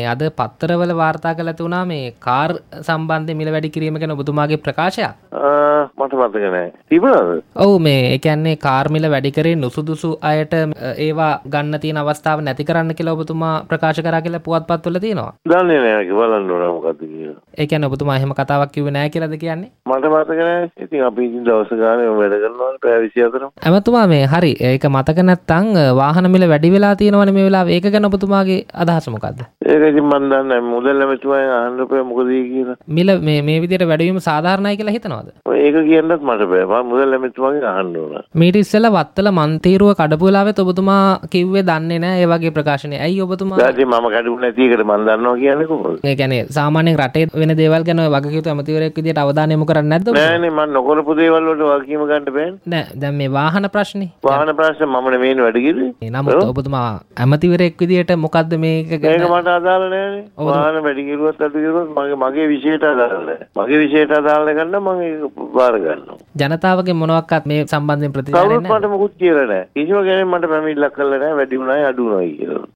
අද පත්තරවල වාර්තා කළ තුනා මේ කාර් සම්බන්ධ මිල වැඩි කිරීම ගැන ඔබතුමාගේ ප්‍රකාශයක්? මට මතක නෑ. තිබුණාද? ඔවු මේ එකන්නේ කාර්මිල වැඩිකරේ නුසුදුසු අයට ඒවා ගන්න තියෙන අවස්ථාව නැති කරන්න කියලා ඔබතුමා ප්‍රකාශ කරා කියලා පුවත්පත්වල තියෙනවා? දන්නේ නෑ බලන්න ඕන මොකද්ද කියලා. ඒ කියන්නේ ඔබතුමා එහෙම කතාවක් කිව්වේ නෑ කියලාද කියන්නේ? මට මතක නෑ. ඉතින් අපි ඉතින් දවස් ගානේ වැඩ කරනවා පැය 24 ඇමතුමා මේ හරි. ඒක මතක නැත්තම් වාහන මිල වැඩි වෙලා තියෙනවනේ මේ වෙලාවේ. ඒක ගැන ඔබතුමාගේ අදහස මොකද්ද ඒක ඉතින් මන් දන්නේ මුදල් ඇමතුමාගෙන් අහන්න බෑ මොකද කියලා. මිල මේ මේ විදිහට වැඩිවීම සාධාරණයි කියලා හිතනවද? ඒක කියන්නත් මට බෑ. මුදල් ඇමතුමාගෙන් අහන්න ඕන. මීට ඉස්සෙල්ලා වත්තල මන්තීරුව කඩපු වෙලාවෙත් ඔබතුමා කිව්වේ දන්නේ නැහැ. ඒ වගේ ප්‍රකාශනය. ඇයි ඔබතුමා ඊට මම කඩපු නැති එකට මම දන්නවා කියන්නේ කොහොමද? ඒ කියන්නේ සාමාන්‍යයෙන් රටේ වෙන දේවල් ගැන වගකීතු ඇමතිවරයෙක් විදිහට අවධානය යොමු කරන්නේ නැද්ද ඔබතුමා? නෑනේ මම නොකරපු දේවල් වලට වගකීම ගන්න බෑනේ. නෑ දැන් මේ වාහන ප්‍රශ්නේ. වාහන ප්‍රශ්න මම නෙමෙයිනේ වැඩ කිව්වේ. නමුත් ඔබතුමා ඇමතිවරයෙක් විදිහට මොකද්ද මේක ගැන මට අදාළ නෑනේ වාහන වැඩි කිරුවත් අඩු කිරුවත් මගේ මගේ විෂයට අදාළ නෑ මගේ විෂයට අදාළ ගන්න මම ඒක බාර ගන්නවා. ජනතාවගේ මොනවාක්වත් මේ සම්බන්ධයෙන් ප්‍රතිචාරයක් කවුරුත් නැහැ. මට මොකුත් කියලා නෑ කිසිම කෙනෙක් මට පැමිණිල්ලක් කළා නෑ වැඩි වුණායි අඩු වුණායි කියලා